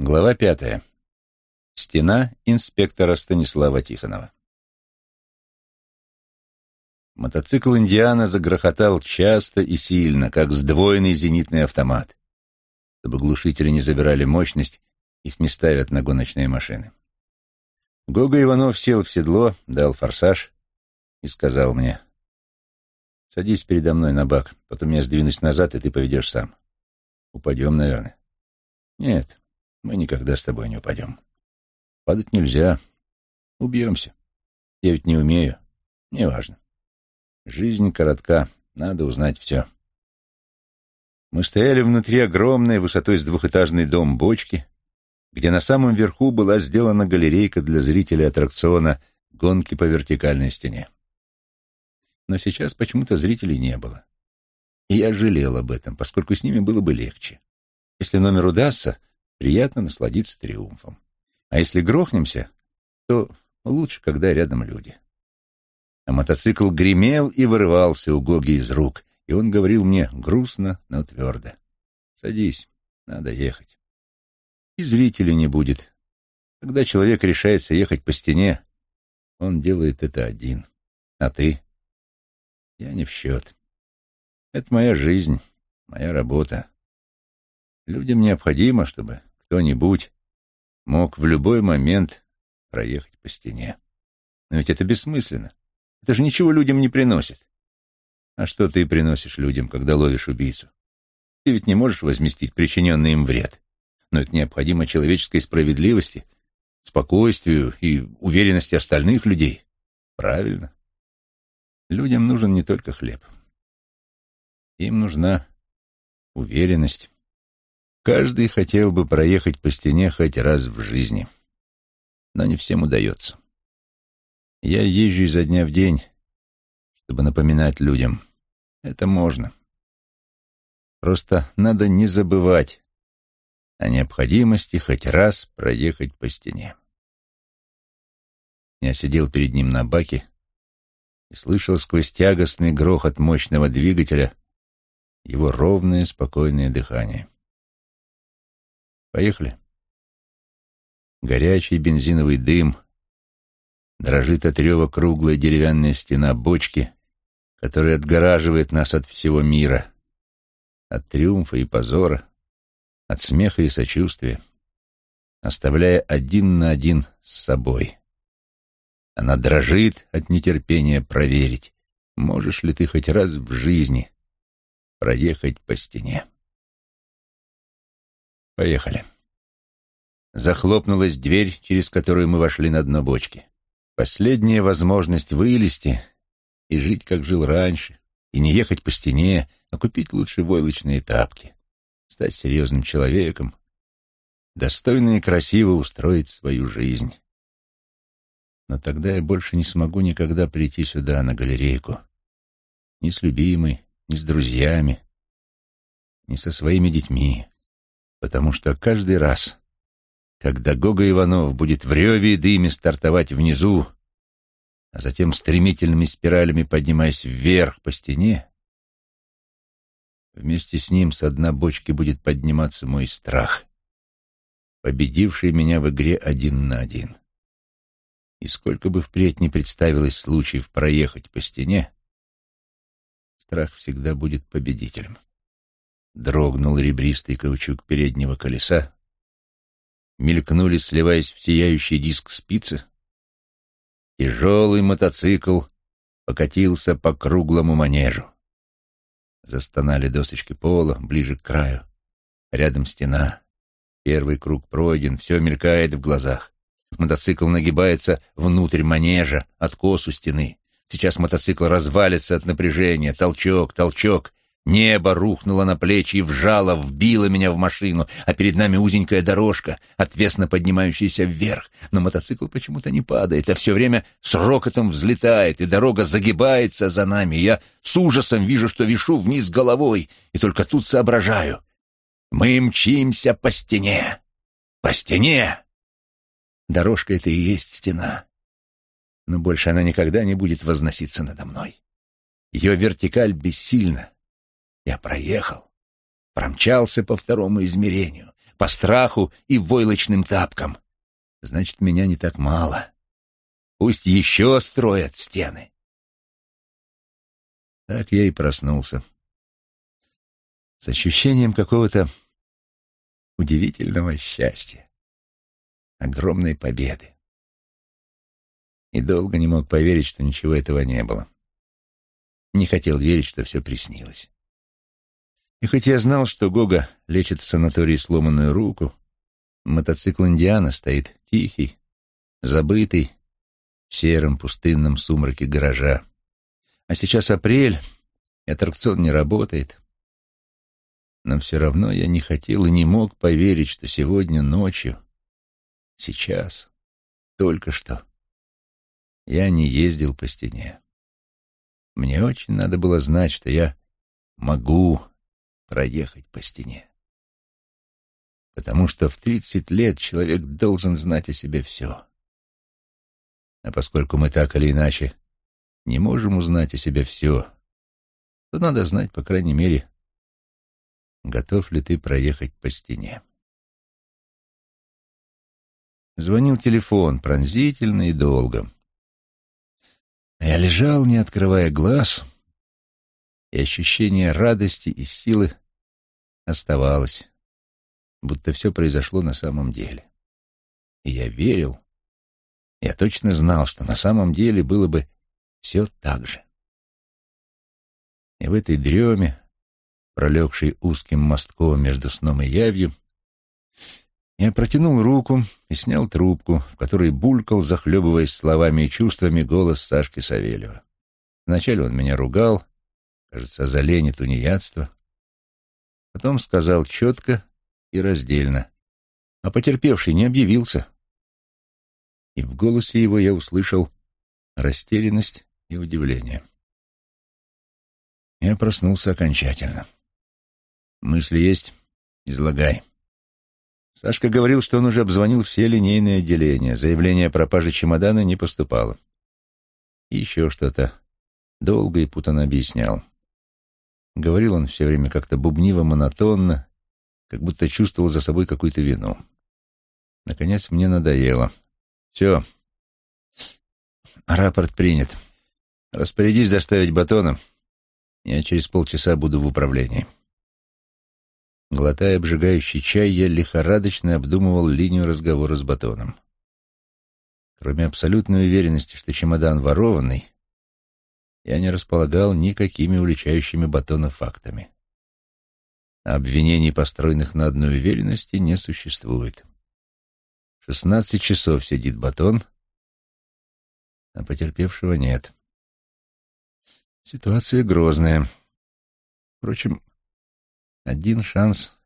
Глава пятая. Стена инспектора Станислава Тихонова. Мотоцикл «Индиана» загрохотал часто и сильно, как сдвоенный зенитный автомат. Чтобы глушители не забирали мощность, их не ставят на гоночные машины. Гога Иванов сел в седло, дал форсаж и сказал мне, «Садись передо мной на бак, потом я сдвинусь назад, и ты поведешь сам. Упадем, наверное». «Нет, мы никогда с тобой не упадем. Падать нельзя. Убьемся. Я ведь не умею. Неважно. Жизнь коротка, надо узнать все. Мы стояли внутри огромной, высотой с двухэтажный дом бочки, где на самом верху была сделана галерейка для зрителей аттракциона гонки по вертикальной стене. Но сейчас почему-то зрителей не было. И я жалел об этом, поскольку с ними было бы легче. Если номер удастся, приятно насладиться триумфом. А если грохнемся, то лучше, когда рядом люди. А мотоцикл гремел и вырывался у Гоги из рук, и он говорил мне грустно, но твердо. «Садись, надо ехать». И зрителей не будет. Когда человек решается ехать по стене, он делает это один. А ты? Я не в счет. Это моя жизнь, моя работа. Людям необходимо, чтобы кто-нибудь мог в любой момент проехать по стене. Но ведь это бессмысленно. Это же ничего людям не приносит. А что ты приносишь людям, когда ловишь убийцу? Ты ведь не можешь возместить причиненный им вред. Но это необходимо человеческой справедливости, спокойствию и уверенности остальных людей. Правильно. Людям нужен не только хлеб. Им нужна уверенность, Каждый хотел бы проехать по стене хоть раз в жизни, но не всем удается. Я езжу изо дня в день, чтобы напоминать людям. Это можно. Просто надо не забывать о необходимости хоть раз проехать по стене. Я сидел перед ним на баке и слышал сквозь тягостный грохот мощного двигателя его ровное спокойное дыхание. Поехали. Горячий бензиновый дым, дрожит от рева круглая деревянная стена бочки, которая отгораживает нас от всего мира, от триумфа и позора, от смеха и сочувствия, оставляя один на один с собой. Она дрожит от нетерпения проверить, можешь ли ты хоть раз в жизни проехать по стене. Поехали. Захлопнулась дверь, через которую мы вошли на дно бочки. Последняя возможность вылезти и жить, как жил раньше, и не ехать по стене, а купить лучше войлочные тапки, стать серьезным человеком, достойно и красиво устроить свою жизнь. Но тогда я больше не смогу никогда прийти сюда, на галерейку. Ни с любимой, ни с друзьями, ни со своими детьми потому что каждый раз, когда Гога Иванов будет в реве и дыме стартовать внизу, а затем стремительными спиралями поднимаясь вверх по стене, вместе с ним с дна бочки будет подниматься мой страх, победивший меня в игре один на один. И сколько бы впредь не представилось случаев проехать по стене, страх всегда будет победителем. Дрогнул ребристый каучук переднего колеса. Мелькнули, сливаясь в сияющий диск спицы. Тяжелый мотоцикл покатился по круглому манежу. Застонали досочки пола ближе к краю. Рядом стена. Первый круг пройден, все мелькает в глазах. Мотоцикл нагибается внутрь манежа, откос у стены. Сейчас мотоцикл развалится от напряжения. Толчок, толчок. Небо рухнуло на плечи и вжало, вбило меня в машину, а перед нами узенькая дорожка, отвесно поднимающаяся вверх. Но мотоцикл почему-то не падает, а все время с рокотом взлетает, и дорога загибается за нами. Я с ужасом вижу, что вишу вниз головой, и только тут соображаю. Мы мчимся по стене. По стене! Дорожка — это и есть стена. Но больше она никогда не будет возноситься надо мной. Ее вертикаль бессильна, я проехал, промчался по второму измерению, по страху и войлочным тапкам. Значит, меня не так мало. Пусть еще строят стены. Так я и проснулся. С ощущением какого-то удивительного счастья, огромной победы. И долго не мог поверить, что ничего этого не было. Не хотел верить, что все приснилось. И хоть я знал, что Гога лечит в санатории сломанную руку, мотоцикл Индиана стоит тихий, забытый, в сером пустынном сумраке гаража. А сейчас апрель, и аттракцион не работает. Но все равно я не хотел и не мог поверить, что сегодня ночью, сейчас, только что, я не ездил по стене. Мне очень надо было знать, что я могу проехать по стене. Потому что в тридцать лет человек должен знать о себе все. А поскольку мы так или иначе не можем узнать о себе все, то надо знать, по крайней мере, готов ли ты проехать по стене. Звонил телефон пронзительно и долго. Я лежал, не открывая глаз, и ощущение радости и силы оставалось, будто все произошло на самом деле. И я верил, я точно знал, что на самом деле было бы все так же. И в этой дреме, пролегшей узким мостком между сном и явью, я протянул руку и снял трубку, в которой булькал, захлебываясь словами и чувствами, голос Сашки Савельева. Вначале он меня ругал, кажется, за лень и тунеядство. Потом сказал четко и раздельно. А потерпевший не объявился. И в голосе его я услышал растерянность и удивление. Я проснулся окончательно. «Мысли есть? Излагай». Сашка говорил, что он уже обзвонил все линейные отделения. Заявление о пропаже чемодана не поступало. И еще что-то. Долго и путано объяснял. Говорил он все время как-то бубниво, монотонно, как будто чувствовал за собой какую-то вину. Наконец мне надоело. Все. Рапорт принят. Распорядись доставить батона. Я через полчаса буду в управлении. Глотая обжигающий чай, я лихорадочно обдумывал линию разговора с Батоном. Кроме абсолютной уверенности, что чемодан ворованный, я не располагал никакими уличающими Батона фактами. Обвинений, построенных на одной уверенности, не существует. Шестнадцать часов сидит Батон, а потерпевшего нет. Ситуация грозная. Впрочем, один шанс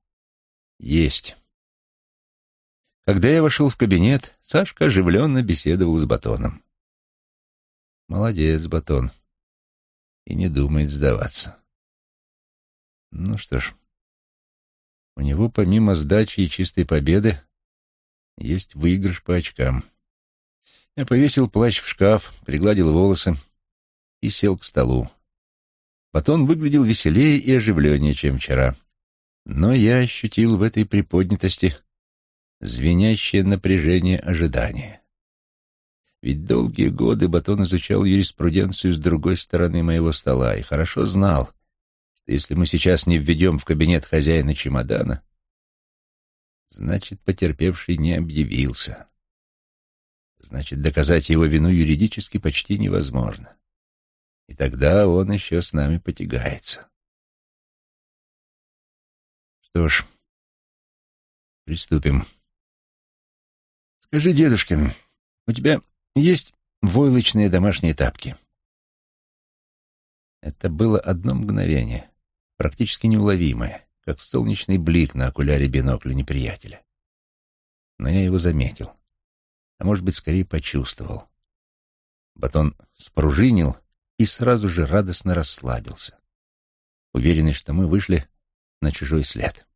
есть. Когда я вошел в кабинет, Сашка оживленно беседовал с Батоном. Молодец, Батон. И не думает сдаваться. Ну что ж, у него помимо сдачи и чистой победы есть выигрыш по очкам. Я повесил плащ в шкаф, пригладил волосы и сел к столу. Батон выглядел веселее и оживленнее, чем вчера. Но я ощутил в этой приподнятости звенящее напряжение ожидания. Ведь долгие годы Батон изучал юриспруденцию с другой стороны моего стола и хорошо знал, что если мы сейчас не введем в кабинет хозяина чемодана, значит, потерпевший не объявился. Значит, доказать его вину юридически почти невозможно. И тогда он еще с нами потягается. Что ж, приступим. Скажи, дедушкин, у тебя есть войлочные домашние тапки? Это было одно мгновение, практически неуловимое, как солнечный блик на окуляре бинокля неприятеля. Но я его заметил, а может быть, скорее почувствовал. Батон спружинил и сразу же радостно расслабился, уверенный, что мы вышли на чужой след.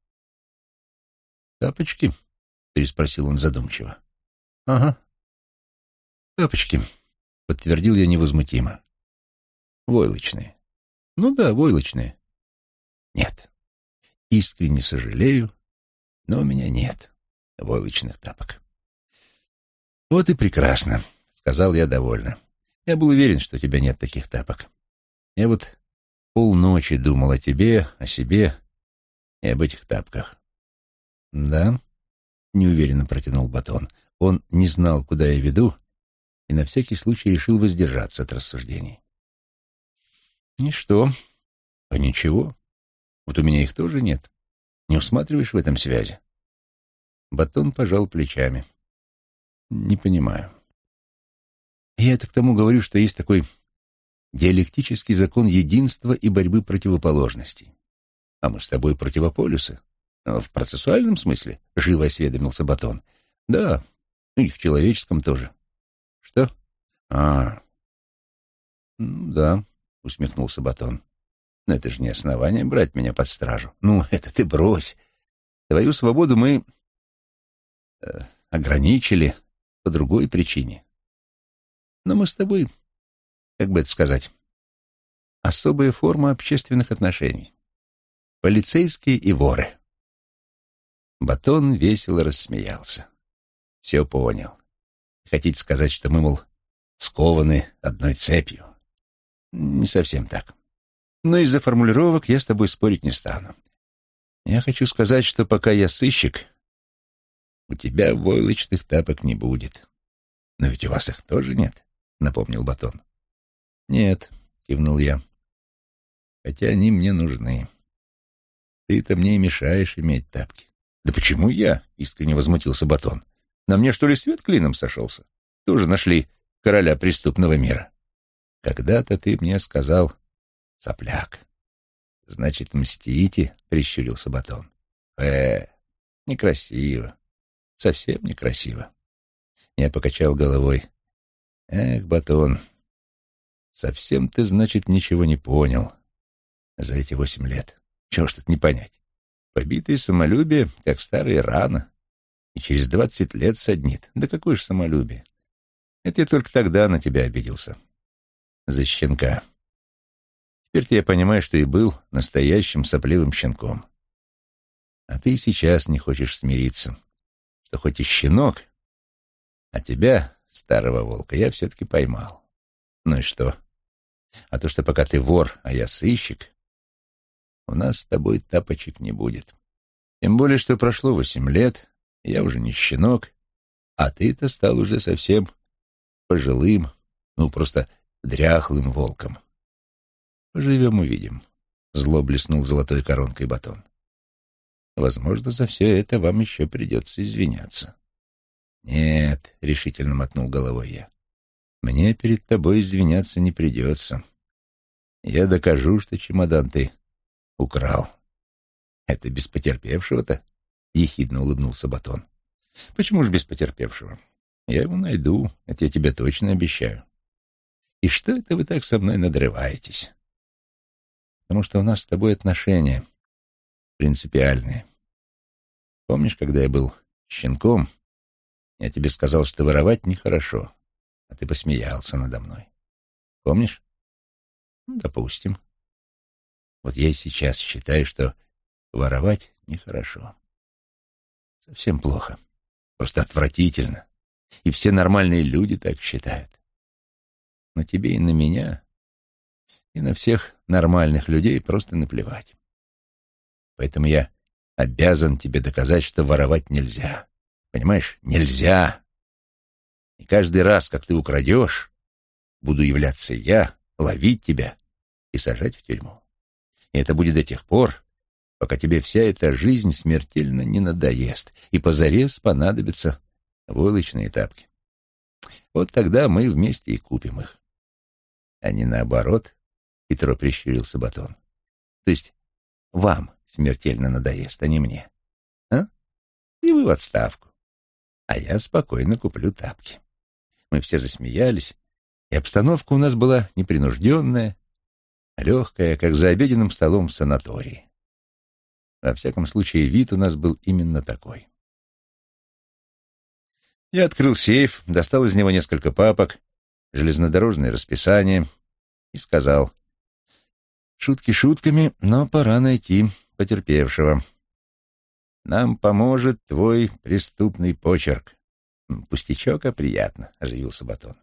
«Тапочки?» — переспросил он задумчиво. «Ага. Тапочки», — подтвердил я невозмутимо. «Войлочные». «Ну да, войлочные». «Нет. Искренне сожалею. Но у меня нет войлочных тапок. Вот и прекрасно, сказал я довольно. Я был уверен, что у тебя нет таких тапок. Я вот полночи думал о тебе, о себе и об этих тапках. Да? Неуверенно протянул Батон. Он не знал, куда я веду, и на всякий случай решил воздержаться от рассуждений. И что? А ничего. Вот у меня их тоже нет. Не усматриваешь в этом связи? Батон пожал плечами. Не понимаю. Я это к тому говорю, что есть такой диалектический закон единства и борьбы противоположностей. А мы с тобой противополюсы. А в процессуальном смысле, — живо осведомился Батон. Да, и в человеческом тоже. Что? А, ну, да, — усмехнулся Батон. Но это же не основание брать меня под стражу. Ну, это ты брось. Твою свободу мы э, ограничили по другой причине. Но мы с тобой, как бы это сказать, особая форма общественных отношений. Полицейские и воры. Батон весело рассмеялся. Все понял. Хотите сказать, что мы, мол, скованы одной цепью? Не совсем так. Но из-за формулировок я с тобой спорить не стану. Я хочу сказать, что пока я сыщик, у тебя войлочных тапок не будет. Но ведь у вас их тоже нет, — напомнил Батон. Нет, — кивнул я, — хотя они мне нужны. Ты-то мне мешаешь иметь тапки. Да почему я? — искренне возмутился Батон. На мне, что ли, свет клином сошелся? Тоже нашли короля преступного мира. Когда-то ты мне сказал, Сопляк. Значит, мстите, прищурился Батон. Э, некрасиво. Совсем некрасиво. Я покачал головой. Эх, Батон, совсем ты, значит, ничего не понял за эти восемь лет. Чего ж тут не понять? Побитое самолюбие, как старые раны, и через двадцать лет саднит. Да какое ж самолюбие? Это я только тогда на тебя обиделся. За щенка. Теперь-то я понимаю, что и был настоящим сопливым щенком. А ты сейчас не хочешь смириться, что хоть и щенок, а тебя, старого волка, я все-таки поймал. Ну и что? А то, что пока ты вор, а я сыщик, у нас с тобой тапочек не будет. Тем более, что прошло восемь лет, я уже не щенок, а ты-то стал уже совсем пожилым, ну, просто дряхлым волком. Поживем — увидим. Зло блеснул золотой коронкой батон. Возможно, за все это вам еще придется извиняться. Нет, — решительно мотнул головой я. Мне перед тобой извиняться не придется. Я докажу, что чемодан ты украл. Это без потерпевшего-то? Ехидно улыбнулся батон. Почему же без потерпевшего? Я его найду, это я тебе точно обещаю. И что это вы так со мной надрываетесь? потому что у нас с тобой отношения принципиальные. Помнишь, когда я был щенком, я тебе сказал, что воровать нехорошо, а ты посмеялся надо мной. Помнишь? Ну, допустим. Вот я сейчас считаю, что воровать нехорошо. Совсем плохо. Просто отвратительно. И все нормальные люди так считают. Но тебе и на меня и на всех нормальных людей просто наплевать. Поэтому я обязан тебе доказать, что воровать нельзя. Понимаешь? Нельзя. И каждый раз, как ты украдешь, буду являться я, ловить тебя и сажать в тюрьму. И это будет до тех пор, пока тебе вся эта жизнь смертельно не надоест, и позарез понадобятся войлочные тапки. Вот тогда мы вместе и купим их. А не наоборот, — хитро прищурился Батон. «То есть вам смертельно надоест, а не мне. А? И вы в отставку. А я спокойно куплю тапки». Мы все засмеялись, и обстановка у нас была непринужденная, легкая, как за обеденным столом в санатории. Во всяком случае, вид у нас был именно такой. Я открыл сейф, достал из него несколько папок, железнодорожное расписание и сказал, Шутки шутками, но пора найти потерпевшего. нам поможет твой преступный почерк. Пустячок, а приятно, — оживился Батон.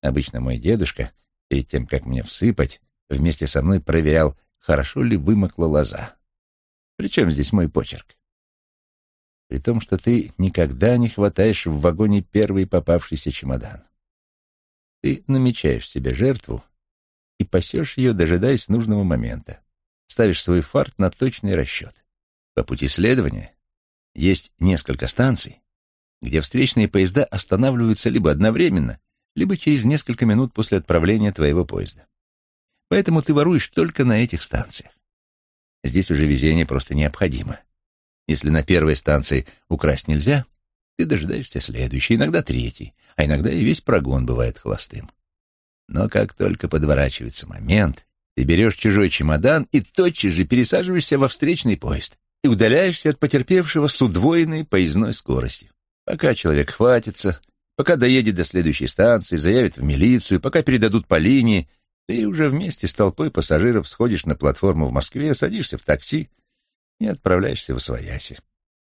Обычно мой дедушка, перед тем, как мне всыпать, вместе со мной проверял, хорошо ли вымокла лоза. Причем здесь мой почерк? При том, что ты никогда не хватаешь в вагоне первый попавшийся чемодан. Ты намечаешь себе жертву и пасешь ее, дожидаясь нужного момента. Ставишь свой фарт на точный расчет. По пути следования есть несколько станций, где встречные поезда останавливаются либо одновременно, либо через несколько минут после отправления твоего поезда. Поэтому ты воруешь только на этих станциях. Здесь уже везение просто необходимо. Если на первой станции украсть нельзя, ты дожидаешься следующей, иногда третьей, а иногда и весь прогон бывает холостым. Но как только подворачивается момент, ты берешь чужой чемодан и тотчас же пересаживаешься во встречный поезд и удаляешься от потерпевшего с удвоенной поездной скоростью. Пока человек хватится, пока доедет до следующей станции, заявит в милицию, пока передадут по линии, ты уже вместе с толпой пассажиров сходишь на платформу в Москве, садишься в такси и отправляешься в Освояси.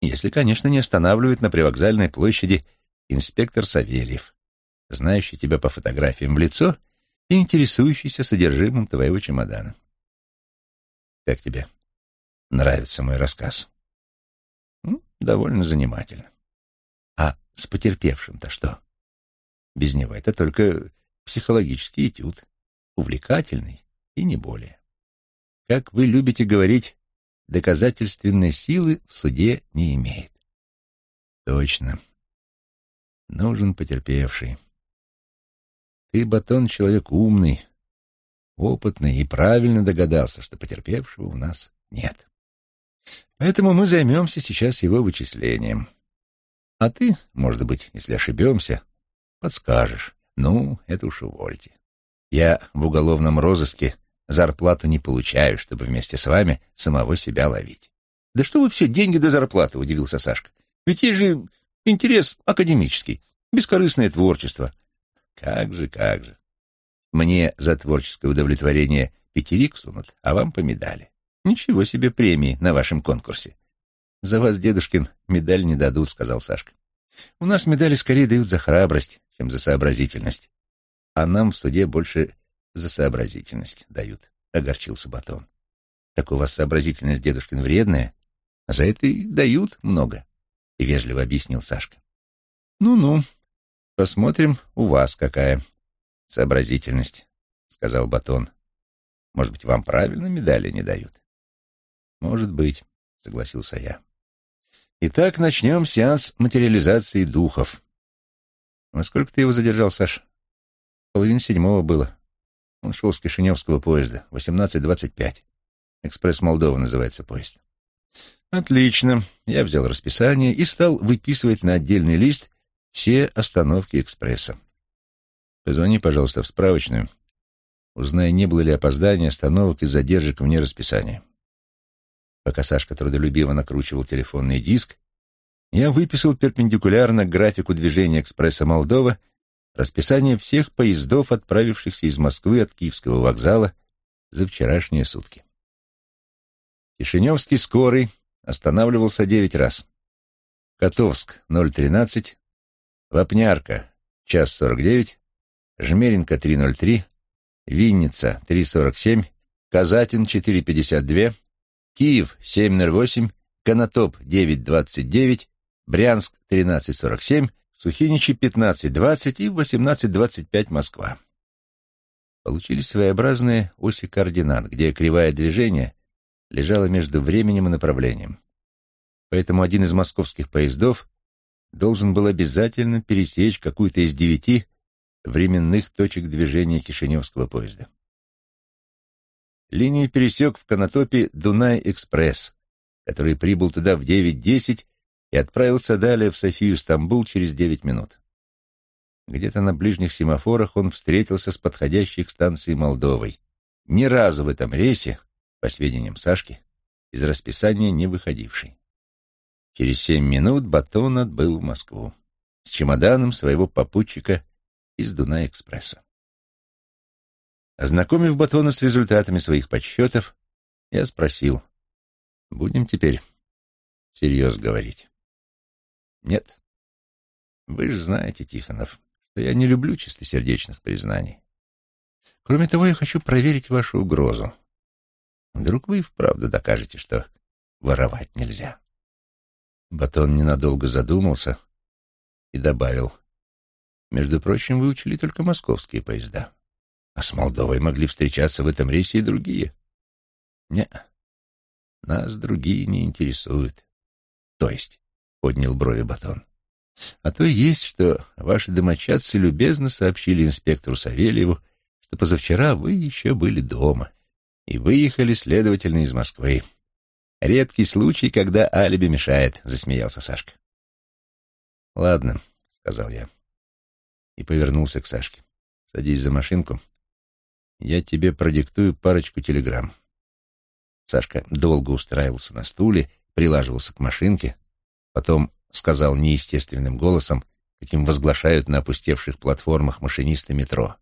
Если, конечно, не останавливает на привокзальной площади инспектор Савельев, знающий тебя по фотографиям в лицо и интересующийся содержимым твоего чемодана. Как тебе? Нравится мой рассказ? Ну, довольно занимательно. А с потерпевшим-то что? Без него это только психологический этюд, увлекательный и не более. Как вы любите говорить, доказательственной силы в суде не имеет. Точно. Нужен потерпевший. Ты, Батон, человек умный, опытный и правильно догадался, что потерпевшего у нас нет. Поэтому мы займемся сейчас его вычислением. А ты, может быть, если ошибемся, подскажешь. Ну, это уж увольте. Я в уголовном розыске зарплату не получаю, чтобы вместе с вами самого себя ловить. Да что вы все, деньги до зарплаты, удивился Сашка. Ведь есть же интерес академический, бескорыстное творчество. Как же, как же. Мне за творческое удовлетворение пятерик сунут, а вам по медали. Ничего себе премии на вашем конкурсе. За вас, дедушкин, медаль не дадут, сказал Сашка. У нас медали скорее дают за храбрость, чем за сообразительность. А нам в суде больше за сообразительность дают, огорчился Батон. Так у вас сообразительность, дедушкин, вредная, а за это и дают много, вежливо объяснил Сашка. Ну-ну, посмотрим, у вас какая сообразительность, сказал Батон. Может быть, вам правильно медали не дают? Может быть, согласился я. Итак, начнем сеанс материализации духов. Во сколько ты его задержал, Саш? Половина седьмого было. Он шел с Кишиневского поезда. Восемнадцать двадцать пять. Экспресс Молдова называется поезд. Отлично. Я взял расписание и стал выписывать на отдельный лист все остановки экспресса. Позвони, пожалуйста, в справочную. Узнай, не было ли опозданий, остановок и задержек вне расписания. Пока Сашка трудолюбиво накручивал телефонный диск, я выписал перпендикулярно графику движения экспресса Молдова расписание всех поездов, отправившихся из Москвы от Киевского вокзала за вчерашние сутки. Кишиневский скорый останавливался девять раз. Котовск — 0.13, Вапнярка — час 49, Жмеринка — 3.03, Винница — 3.47, Казатин — 4.52, Киев 708, Конотоп 929, Брянск 1347, Сухиничи 1520 и 1825 Москва. Получились своеобразные оси координат, где кривая движения лежала между временем и направлением. Поэтому один из московских поездов должен был обязательно пересечь какую-то из девяти временных точек движения Кишиневского поезда. Линию пересек в Конотопе Дунай-экспресс, который прибыл туда в 9.10 и отправился далее в Софию-Стамбул через 9 минут. Где-то на ближних семафорах он встретился с подходящей к станции Молдовой. Ни разу в этом рейсе, по сведениям Сашки, из расписания не выходивший. Через семь минут Батон отбыл в Москву с чемоданом своего попутчика из Дунай-экспресса. Ознакомив Батона с результатами своих подсчетов, я спросил, «Будем теперь всерьез говорить. Нет. Вы же знаете, Тихонов, что я не люблю чистосердечных признаний. Кроме того, я хочу проверить вашу угрозу. Вдруг вы и вправду докажете, что воровать нельзя. Батон ненадолго задумался и добавил. Между прочим, вы учли только московские поезда. А с Молдовой могли встречаться в этом рейсе и другие. Не, нас другие не интересуют. То есть, поднял брови Батон. А то есть, что ваши домочадцы любезно сообщили инспектору Савельеву, что позавчера вы еще были дома и выехали, следовательно, из Москвы. Редкий случай, когда алиби мешает, — засмеялся Сашка. Ладно, — сказал я и повернулся к Сашке. Садись за машинку. Я тебе продиктую парочку телеграмм. Сашка долго устраивался на стуле, прилаживался к машинке, потом сказал неестественным голосом, каким возглашают на опустевших платформах машинисты метро.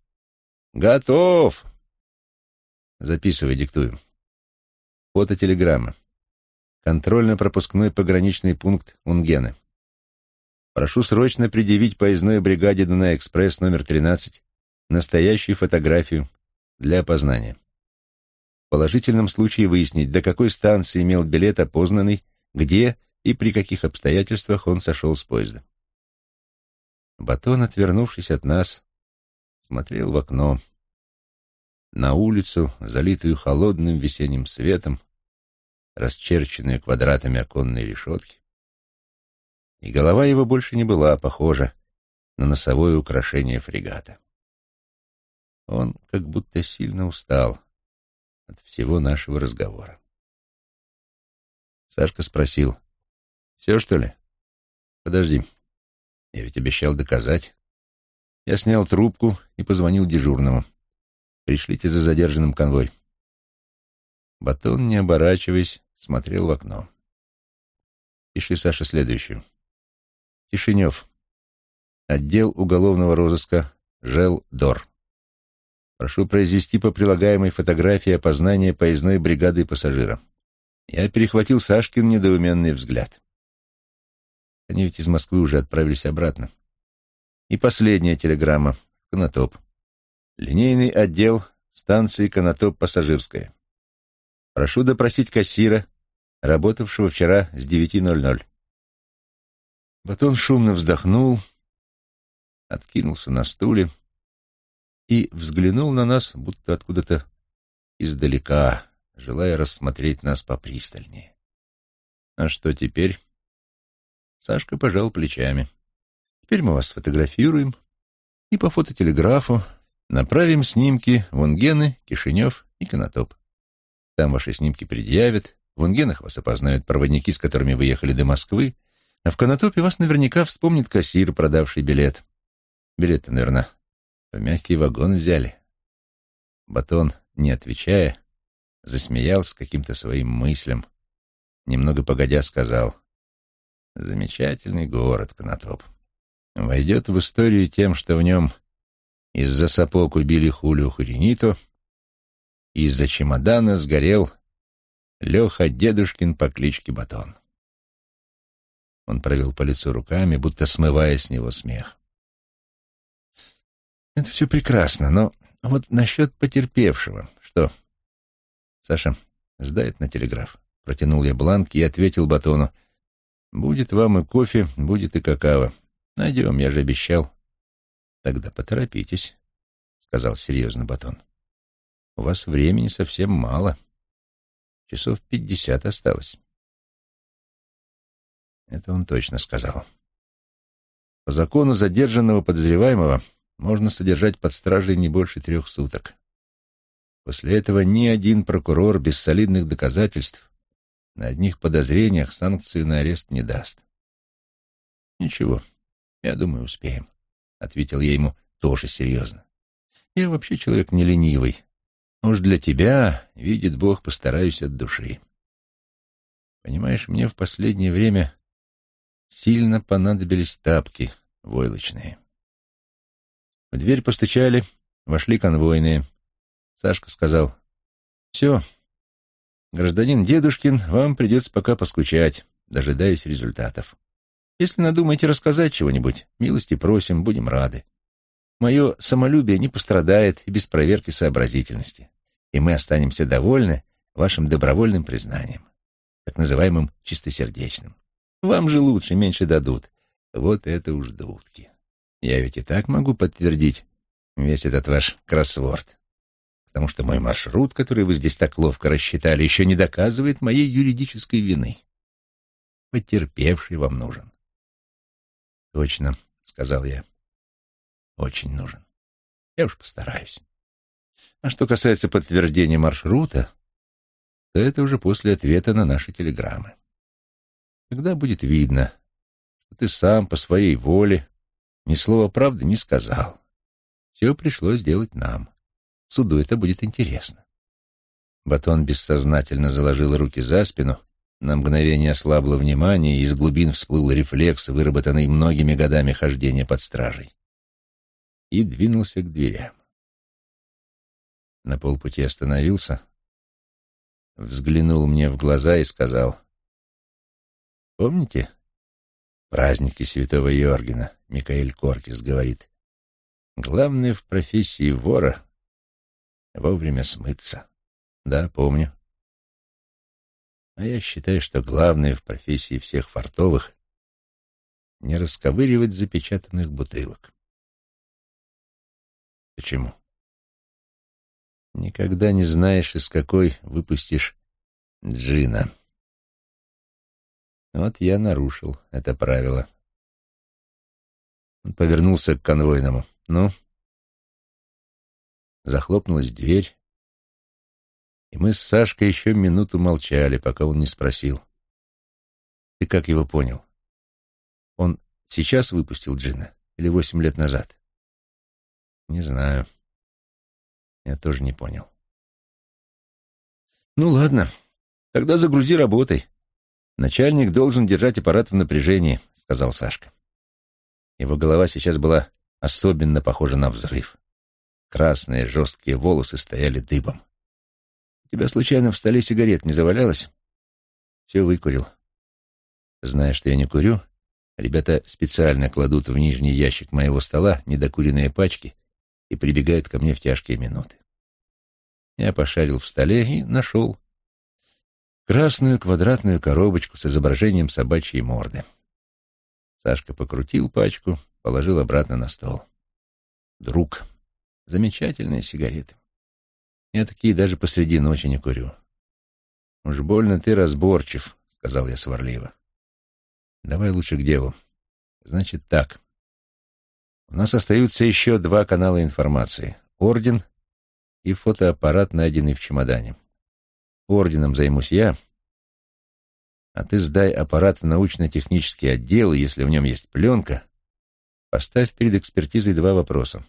«Готов!» «Записывай, диктую. Фототелеграмма. Контрольно-пропускной пограничный пункт Унгена. Прошу срочно предъявить поездной бригаде Дунай-экспресс номер 13 настоящую фотографию для опознания. В положительном случае выяснить, до какой станции имел билет опознанный, где и при каких обстоятельствах он сошел с поезда. Батон, отвернувшись от нас, смотрел в окно, на улицу, залитую холодным весенним светом, расчерченную квадратами оконной решетки, и голова его больше не была похожа на носовое украшение фрегата. Он как будто сильно устал от всего нашего разговора. Сашка спросил, «Все, что ли?» «Подожди, я ведь обещал доказать». Я снял трубку и позвонил дежурному. «Пришлите за задержанным конвой». Батон, не оборачиваясь, смотрел в окно. «Пиши, Саша, следующую. Кишинев. Отдел уголовного розыска. Жел-Дор. Прошу произвести по прилагаемой фотографии опознание поездной бригады пассажира. Я перехватил Сашкин недоуменный взгляд. Они ведь из Москвы уже отправились обратно. И последняя телеграмма. Конотоп. Линейный отдел станции Конотоп-Пассажирская. Прошу допросить кассира, работавшего вчера с 9.00. Батон шумно вздохнул, откинулся на стуле и взглянул на нас, будто откуда-то издалека, желая рассмотреть нас попристальнее. А что теперь? Сашка пожал плечами. Теперь мы вас сфотографируем и по фототелеграфу направим снимки в Унгены, Кишинев и Конотоп. Там ваши снимки предъявят, в Унгенах вас опознают проводники, с которыми вы ехали до Москвы, а в Конотопе вас наверняка вспомнит кассир, продавший билет. Билет-то, наверное, в мягкий вагон взяли. Батон, не отвечая, засмеялся каким-то своим мыслям. Немного погодя сказал, «Замечательный город, Конотоп. Войдет в историю тем, что в нем из-за сапог убили Хулио Хуринито, из-за чемодана сгорел Леха Дедушкин по кличке Батон. Он провел по лицу руками, будто смывая с него смех. Это все прекрасно, но вот насчет потерпевшего. Что? Саша, сдает на телеграф. Протянул я бланк и ответил Батону. Будет вам и кофе, будет и какао. Найдем, я же обещал. Тогда поторопитесь, сказал серьезно Батон. У вас времени совсем мало. Часов пятьдесят осталось. Это он точно сказал. По закону задержанного подозреваемого можно содержать под стражей не больше трех суток. После этого ни один прокурор без солидных доказательств на одних подозрениях санкцию на арест не даст. «Ничего, я думаю, успеем», — ответил я ему тоже серьезно. «Я вообще человек не ленивый. Уж для тебя, видит Бог, постараюсь от души. Понимаешь, мне в последнее время сильно понадобились тапки войлочные. В дверь постучали, вошли конвойные. Сашка сказал, «Все, гражданин Дедушкин, вам придется пока поскучать. дожидаясь результатов. Если надумаете рассказать чего-нибудь, милости просим, будем рады. Мое самолюбие не пострадает без проверки сообразительности, и мы останемся довольны вашим добровольным признанием, так называемым чистосердечным. Вам же лучше, меньше дадут. Вот это уж дудки. Я ведь и так могу подтвердить весь этот ваш кроссворд, потому что мой маршрут, который вы здесь так ловко рассчитали, еще не доказывает моей юридической вины. Потерпевший вам нужен. Точно, — сказал я. Очень нужен. Я уж постараюсь. А что касается подтверждения маршрута, то это уже после ответа на наши телеграммы. Тогда будет видно, что ты сам по своей воле ни слова правды не сказал. Все пришлось сделать нам. Суду это будет интересно. Батон бессознательно заложил руки за спину, на мгновение ослабло внимание, и из глубин всплыл рефлекс, выработанный многими годами хождения под стражей. И двинулся к дверям. На полпути остановился, взглянул мне в глаза и сказал, «Помните праздники святого Йоргена?» Микаэль Коркис говорит, «Главное в профессии вора — вовремя смыться». Да, помню. А я считаю, что главное в профессии всех фартовых — не расковыривать запечатанных бутылок. Почему? Никогда не знаешь, из какой выпустишь джина. Вот я нарушил это правило. Он повернулся к конвойному. «Ну?» Захлопнулась дверь, и мы с Сашкой еще минуту молчали, пока он не спросил. «Ты как его понял? Он сейчас выпустил Джина или восемь лет назад?» «Не знаю. Я тоже не понял». «Ну ладно, тогда загрузи работой. Начальник должен держать аппарат в напряжении», — сказал Сашка. Его голова сейчас была особенно похожа на взрыв. Красные жесткие волосы стояли дыбом. «У тебя случайно в столе сигарет не завалялось?» «Все выкурил». Зная, что я не курю, ребята специально кладут в нижний ящик моего стола недокуренные пачки и прибегают ко мне в тяжкие минуты. Я пошарил в столе и нашел красную квадратную коробочку с изображением собачьей морды. Сашка покрутил пачку, положил обратно на стол. Друг. Замечательные сигареты. Я такие даже посреди ночи не курю. Уж больно ты разборчив, сказал я сварливо. Давай лучше к делу. Значит так. У нас остаются еще два канала информации. Орден и фотоаппарат, найденный в чемодане. Орденом займусь я, а ты сдай аппарат в научно-технический отдел, если в нем есть пленка, поставь перед экспертизой два вопроса.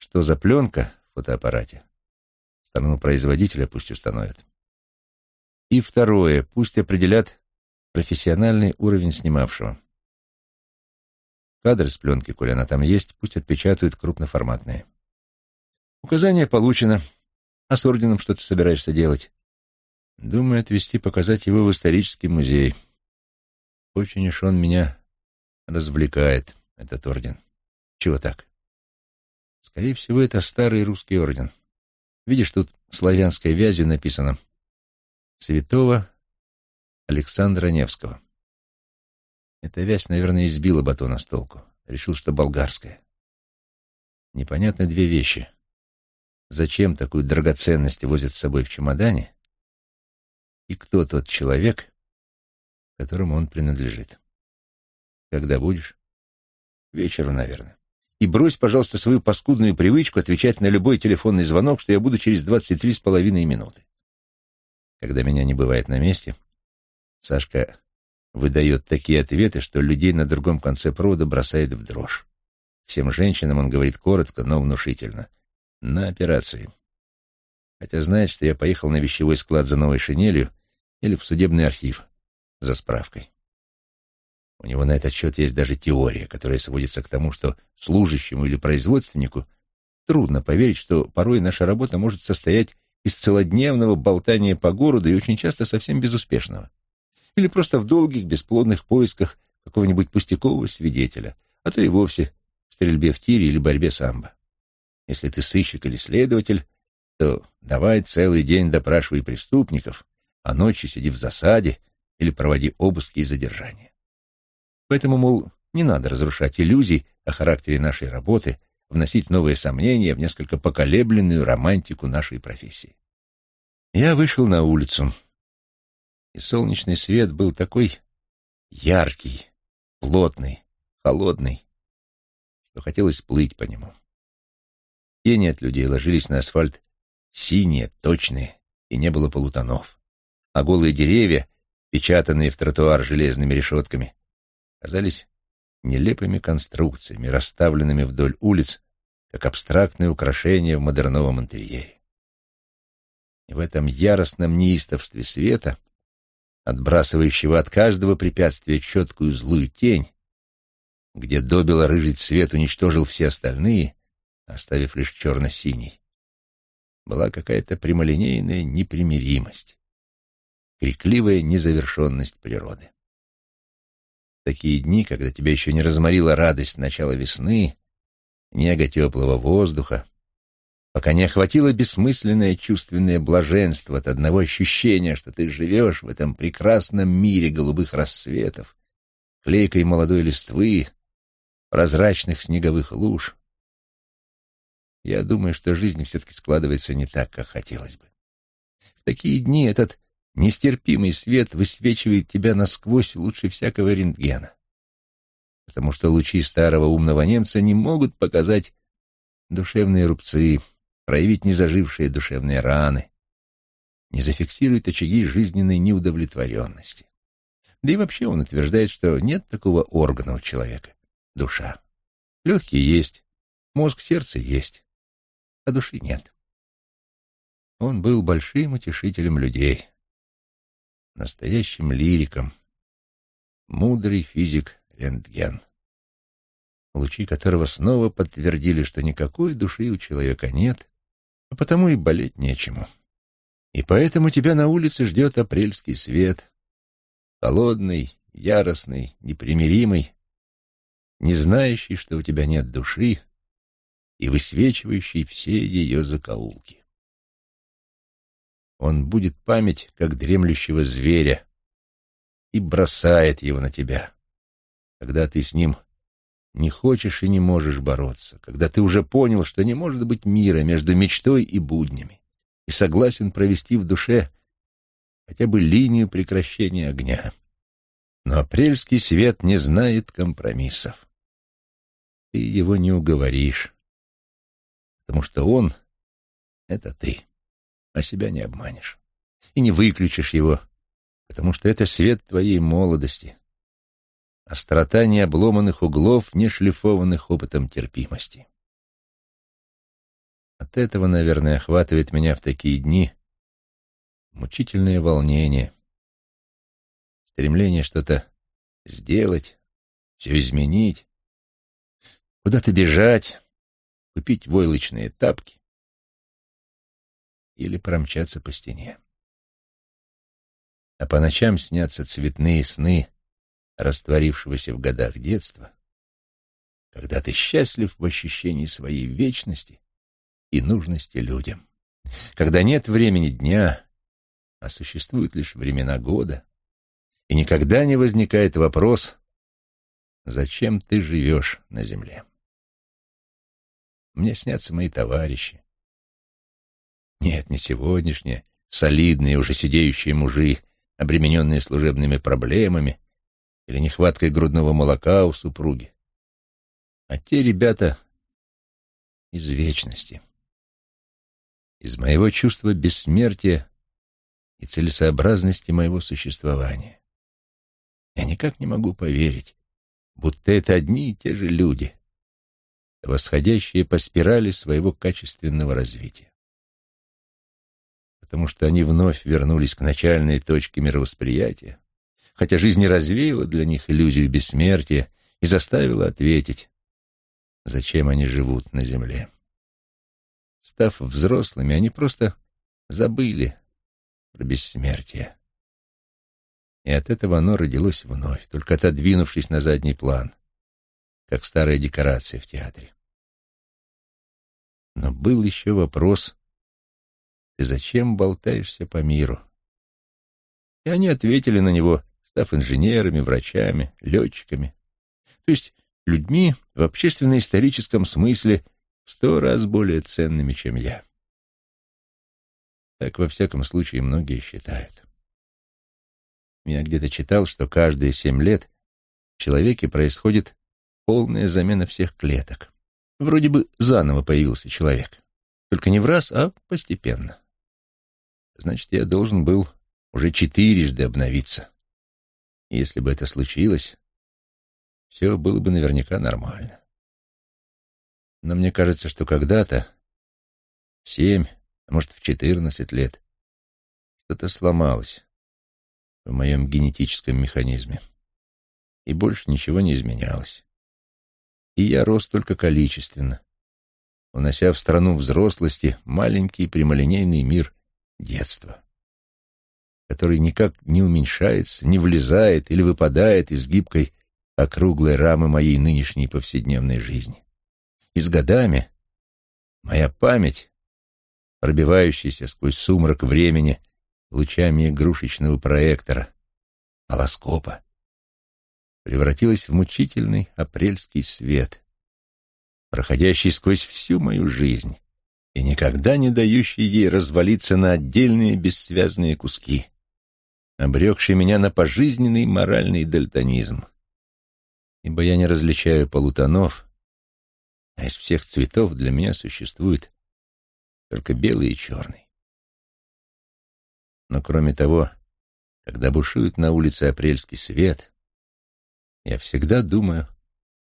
Что за пленка в фотоаппарате? Сторону производителя пусть установят. И второе, пусть определят профессиональный уровень снимавшего. Кадры с пленки, коли она там есть, пусть отпечатают крупноформатные. Указание получено. А с орденом что ты собираешься делать? Думаю, отвезти, показать его в исторический музей. Очень уж он меня развлекает, этот орден. Чего так? Скорее всего, это старый русский орден. Видишь, тут славянской вязью написано «Святого Александра Невского». Эта вязь, наверное, избила батона с толку. Решил, что болгарская. Непонятно две вещи. Зачем такую драгоценность возят с собой в чемодане? и кто тот человек, которому он принадлежит. Когда будешь? Вечером, наверное. И брось, пожалуйста, свою паскудную привычку отвечать на любой телефонный звонок, что я буду через двадцать три с половиной минуты. Когда меня не бывает на месте, Сашка выдает такие ответы, что людей на другом конце провода бросает в дрожь. Всем женщинам он говорит коротко, но внушительно. На операции. Хотя знает, что я поехал на вещевой склад за новой шинелью или в судебный архив за справкой. У него на этот счет есть даже теория, которая сводится к тому, что служащему или производственнику трудно поверить, что порой наша работа может состоять из целодневного болтания по городу и очень часто совсем безуспешного. или просто в долгих бесплодных поисках какого-нибудь пустякового свидетеля, а то и вовсе в стрельбе в тире или борьбе самбо. Если ты сыщик или следователь, то давай целый день допрашивай преступников, а ночью сиди в засаде или проводи обыски и задержания. Поэтому, мол, не надо разрушать иллюзий о характере нашей работы, вносить новые сомнения в несколько поколебленную романтику нашей профессии. Я вышел на улицу, и солнечный свет был такой яркий, плотный, холодный, что хотелось плыть по нему. Тени от людей ложились на асфальт синие, точные, и не было полутонов. А голые деревья, печатанные в тротуар железными решетками, казались нелепыми конструкциями, расставленными вдоль улиц, как абстрактные украшения в модерновом интерьере. И в этом яростном неистовстве света, отбрасывающего от каждого препятствия четкую злую тень, где добело рыжий цвет уничтожил все остальные, оставив лишь черно-синий, была какая-то прямолинейная непримиримость, крикливая незавершенность природы. Такие дни, когда тебя еще не разморила радость начала весны, нега теплого воздуха, пока не охватило бессмысленное чувственное блаженство от одного ощущения, что ты живешь в этом прекрасном мире голубых рассветов, клейкой молодой листвы, прозрачных снеговых луж, я думаю, что жизнь все-таки складывается не так, как хотелось бы. В такие дни этот нестерпимый свет высвечивает тебя насквозь лучше всякого рентгена, потому что лучи старого умного немца не могут показать душевные рубцы, проявить незажившие душевные раны, не зафиксирует очаги жизненной неудовлетворенности. Да и вообще он утверждает, что нет такого органа у человека — душа. Легкие есть, мозг сердца есть, а души нет. Он был большим утешителем людей, настоящим лириком, мудрый физик рентген, лучи которого снова подтвердили, что никакой души у человека нет, а потому и болеть нечему. И поэтому тебя на улице ждет апрельский свет, холодный, яростный, непримиримый, не знающий, что у тебя нет души, и высвечивающий все ее закоулки. Он будет память, как дремлющего зверя, и бросает его на тебя, когда ты с ним не хочешь и не можешь бороться, когда ты уже понял, что не может быть мира между мечтой и буднями, и согласен провести в душе хотя бы линию прекращения огня. Но апрельский свет не знает компромиссов. Ты его не уговоришь потому что он — это ты, а себя не обманешь. И не выключишь его, потому что это свет твоей молодости, острота необломанных углов, не шлифованных опытом терпимости. От этого, наверное, охватывает меня в такие дни мучительное волнение, стремление что-то сделать, все изменить, куда-то бежать, купить войлочные тапки или промчаться по стене. А по ночам снятся цветные сны растворившегося в годах детства, когда ты счастлив в ощущении своей вечности и нужности людям, когда нет времени дня, а существуют лишь времена года, и никогда не возникает вопрос, зачем ты живешь на земле. Мне снятся мои товарищи. Нет, не сегодняшние, солидные, уже сидеющие мужи, обремененные служебными проблемами или нехваткой грудного молока у супруги, а те ребята из вечности, из моего чувства бессмертия и целесообразности моего существования. Я никак не могу поверить, будто это одни и те же люди, восходящие по спирали своего качественного развития. Потому что они вновь вернулись к начальной точке мировосприятия, хотя жизнь не развеяла для них иллюзию бессмертия и заставила ответить, зачем они живут на земле. Став взрослыми, они просто забыли про бессмертие. И от этого оно родилось вновь, только отодвинувшись на задний план, как старая декорация в театре. Но был еще вопрос, ты зачем болтаешься по миру? И они ответили на него, став инженерами, врачами, летчиками, то есть людьми в общественно-историческом смысле в сто раз более ценными, чем я. Так, во всяком случае, многие считают. Я где-то читал, что каждые семь лет в человеке происходит полная замена всех клеток. Вроде бы заново появился человек. Только не в раз, а постепенно. Значит, я должен был уже четырежды обновиться. Если бы это случилось, все было бы наверняка нормально. Но мне кажется, что когда-то, в семь, а может, в четырнадцать лет, что-то сломалось в моем генетическом механизме, и больше ничего не изменялось. И я рос только количественно, унося в страну взрослости маленький прямолинейный мир детства, который никак не уменьшается, не влезает или выпадает из гибкой округлой рамы моей нынешней повседневной жизни. И с годами моя память, пробивающаяся сквозь сумрак времени лучами игрушечного проектора, алоскопа, превратилась в мучительный апрельский свет, проходящий сквозь всю мою жизнь и никогда не дающий ей развалиться на отдельные бессвязные куски, обрекший меня на пожизненный моральный дальтонизм. Ибо я не различаю полутонов, а из всех цветов для меня существует только белый и черный. Но кроме того, когда бушует на улице апрельский свет, я всегда думаю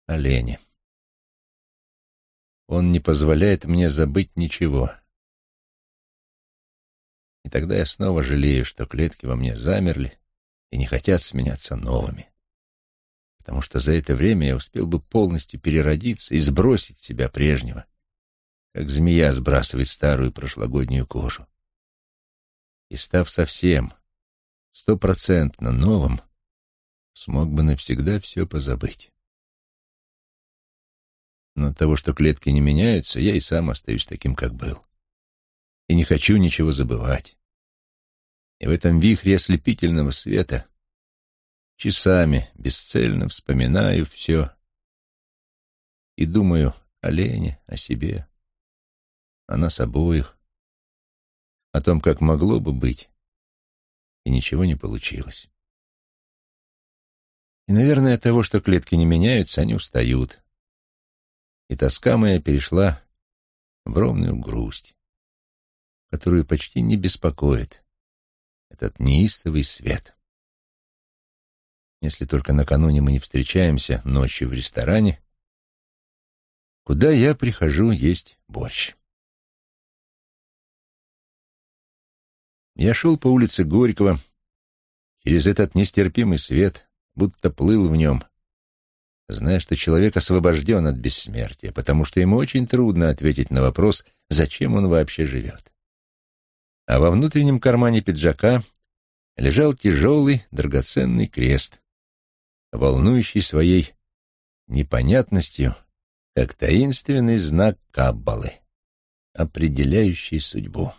о Лене. Он не позволяет мне забыть ничего. И тогда я снова жалею, что клетки во мне замерли и не хотят сменяться новыми потому что за это время я успел бы полностью переродиться и сбросить себя прежнего, как змея сбрасывает старую прошлогоднюю кожу. И став совсем, стопроцентно новым, смог бы навсегда все позабыть. Но от того, что клетки не меняются, я и сам остаюсь таким, как был. И не хочу ничего забывать. И в этом вихре ослепительного света Часами бесцельно вспоминаю все и думаю о Лене, о себе, о нас обоих, о том, как могло бы быть, и ничего не получилось. И, наверное, от того, что клетки не меняются, они устают. И тоска моя перешла в ровную грусть, которую почти не беспокоит этот неистовый свет если только накануне мы не встречаемся ночью в ресторане, куда я прихожу есть борщ. Я шел по улице Горького через этот нестерпимый свет, будто плыл в нем, зная, что человек освобожден от бессмертия, потому что ему очень трудно ответить на вопрос, зачем он вообще живет. А во внутреннем кармане пиджака лежал тяжелый драгоценный крест, волнующий своей непонятностью, как таинственный знак Каббалы, определяющий судьбу.